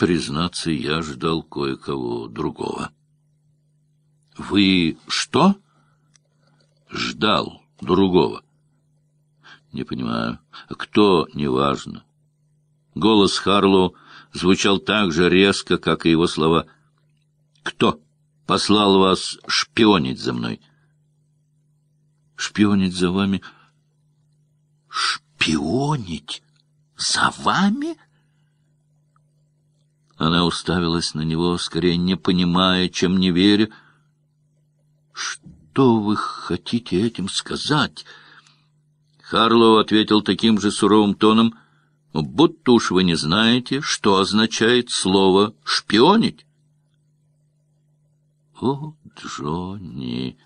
Признаться, я ждал кое-кого другого. — Вы что? — Ждал другого. — Не понимаю. Кто, неважно. Голос Харлоу звучал так же резко, как и его слова. — Кто послал вас шпионить за мной? — Шпионить за вами? — Шпионить за вами? — она уставилась на него, скорее не понимая, чем не веря. «Что вы хотите этим сказать?» Харлоу ответил таким же суровым тоном, будто уж вы не знаете, что означает слово «шпионить». «О, Джонни!»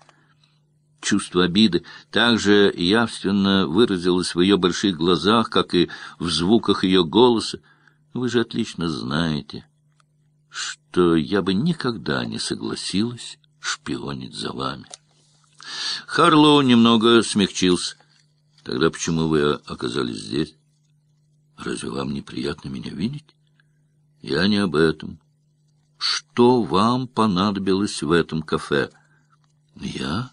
Чувство обиды также явственно выразилось в ее больших глазах, как и в звуках ее голоса. Вы же отлично знаете, что я бы никогда не согласилась шпионить за вами. Харлоу немного смягчился. Тогда почему вы оказались здесь? Разве вам неприятно меня видеть? Я не об этом. Что вам понадобилось в этом кафе? Я?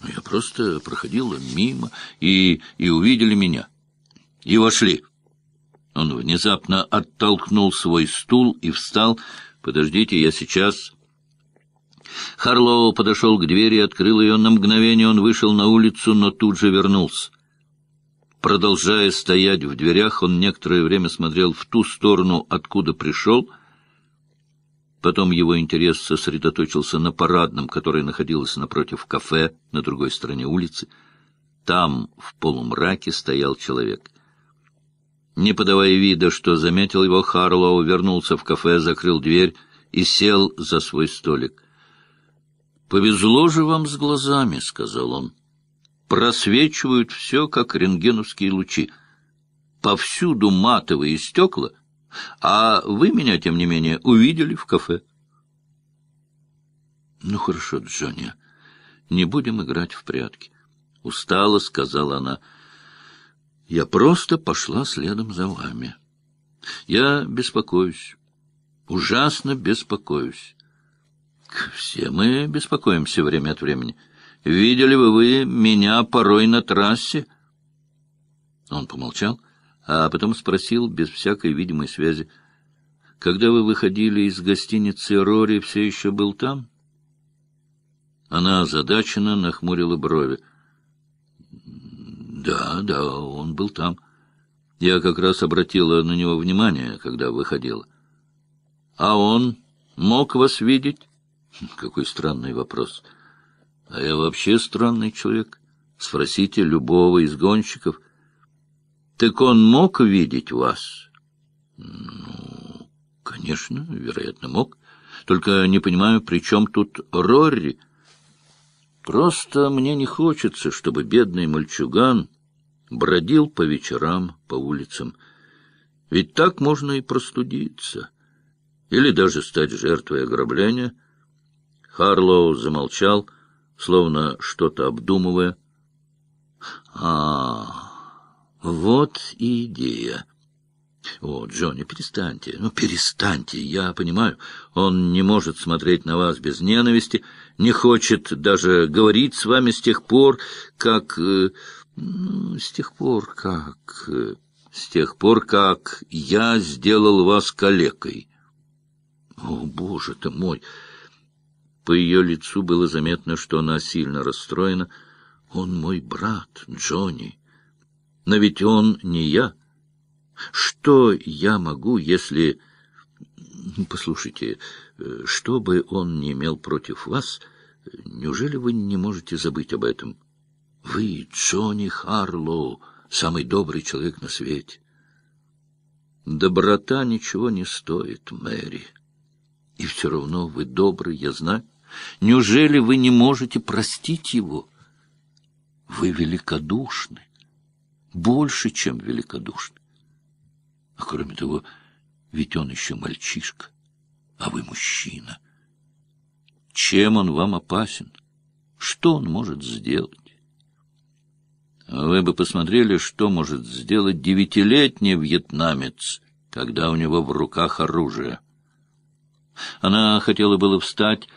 Ну, я просто проходила мимо, и, и увидели меня. И вошли. Он внезапно оттолкнул свой стул и встал. «Подождите, я сейчас...» Харлоу подошел к двери открыл ее. На мгновение он вышел на улицу, но тут же вернулся. Продолжая стоять в дверях, он некоторое время смотрел в ту сторону, откуда пришел. Потом его интерес сосредоточился на парадном, который находился напротив кафе на другой стороне улицы. Там, в полумраке, стоял человек — не подавая вида, что заметил его, Харлоу вернулся в кафе, закрыл дверь и сел за свой столик. «Повезло же вам с глазами», — сказал он. «Просвечивают все, как рентгеновские лучи. Повсюду матовые стекла, а вы меня, тем не менее, увидели в кафе». «Ну хорошо, Джонни, не будем играть в прятки», — устало сказала она. Я просто пошла следом за вами. Я беспокоюсь, ужасно беспокоюсь. Все мы беспокоимся время от времени. Видели бы вы меня порой на трассе? Он помолчал, а потом спросил без всякой видимой связи. Когда вы выходили из гостиницы, Рори все еще был там? Она озадаченно нахмурила брови. Да, да, он был там. Я как раз обратила на него внимание, когда выходила. А он мог вас видеть? Какой странный вопрос. А я вообще странный человек. Спросите любого из гонщиков. Так он мог видеть вас? Ну, конечно, вероятно, мог. Только не понимаю, при чем тут Рорри? Просто мне не хочется, чтобы бедный мальчуган бродил по вечерам по улицам. Ведь так можно и простудиться. Или даже стать жертвой ограбления. Харлоу замолчал, словно что-то обдумывая. А, вот и идея. О, Джонни, перестаньте, ну перестаньте, я понимаю, он не может смотреть на вас без ненависти, не хочет даже говорить с вами с тех пор, как... Э, ну, с тех пор, как... Э, с тех пор, как я сделал вас калекой. О, боже ты мой! По ее лицу было заметно, что она сильно расстроена. Он мой брат, Джонни. Но ведь он не я. Что я могу, если... Послушайте, э, что бы он не имел против вас, неужели вы не можете забыть об этом? Вы, Джонни Харлоу, самый добрый человек на свете. Доброта ничего не стоит, Мэри. И все равно вы добрый, я знаю. Неужели вы не можете простить его? Вы великодушны, больше, чем великодушны. А кроме того, ведь он еще мальчишка, а вы мужчина. Чем он вам опасен? Что он может сделать? Вы бы посмотрели, что может сделать девятилетний вьетнамец когда у него в руках оружие. Она хотела было встать,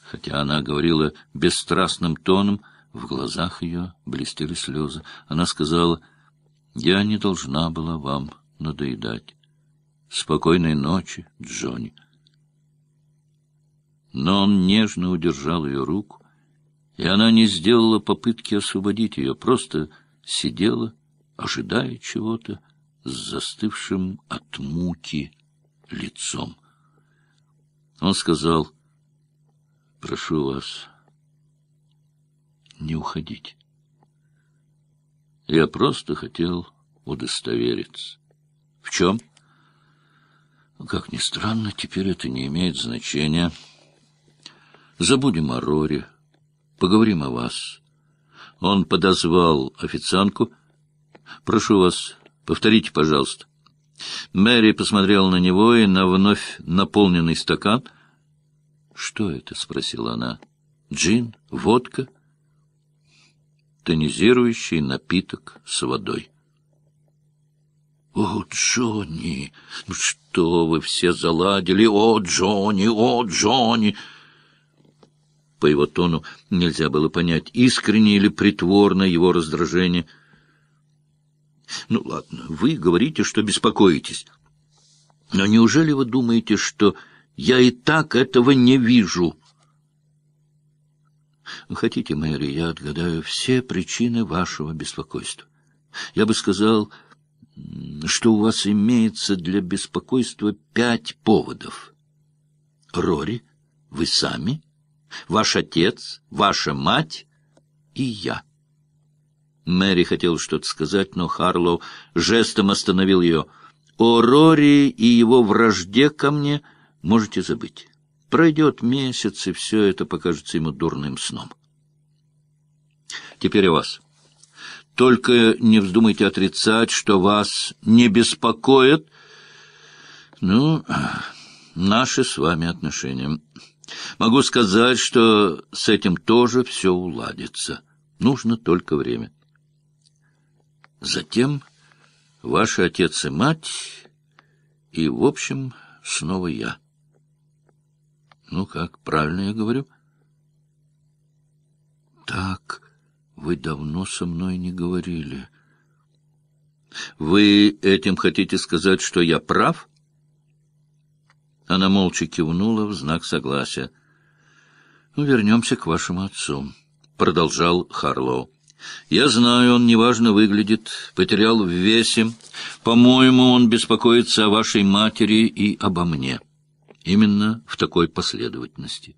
хотя она говорила бесстрастным тоном, в глазах ее блестели слезы. Она сказала, «Я не должна была вам надоедать. Спокойной ночи, Джонни». Но он нежно удержал ее руку, и она не сделала попытки освободить ее, просто сидела, ожидая чего-то, с застывшим от муки лицом. Он сказал, «Прошу вас, не уходить. Я просто хотел удостовериться. В чем? Как ни странно, теперь это не имеет значения. Забудем о Роре, поговорим о вас. Он подозвал официантку. Прошу вас, повторите, пожалуйста. Мэри посмотрела на него и на вновь наполненный стакан. «Что это?» — спросила она. «Джин? Водка?» тонизирующий напиток с водой. — О, Джонни! Ну что вы все заладили? О, Джонни! О, Джонни! По его тону нельзя было понять, искренне или притворно его раздражение. — Ну, ладно, вы говорите, что беспокоитесь. Но неужели вы думаете, что я и так этого не вижу? — Хотите, Мэри, я отгадаю все причины вашего беспокойства. Я бы сказал, что у вас имеется для беспокойства пять поводов. Рори, вы сами, ваш отец, ваша мать и я. Мэри хотела что-то сказать, но Харлоу жестом остановил ее. О Рори и его вражде ко мне можете забыть. Пройдет месяц, и все это покажется ему дурным сном. Теперь о вас. Только не вздумайте отрицать, что вас не беспокоит, ну, наши с вами отношения. Могу сказать, что с этим тоже все уладится. Нужно только время. Затем ваши отец и мать, и, в общем, снова я. Ну как, правильно я говорю? Так, вы давно со мной не говорили. Вы этим хотите сказать, что я прав? Она молча кивнула в знак согласия. Ну, вернемся к вашему отцу, продолжал Харлоу. Я знаю, он неважно выглядит, потерял в весе. По-моему, он беспокоится о вашей матери и обо мне. Именно в такой последовательности.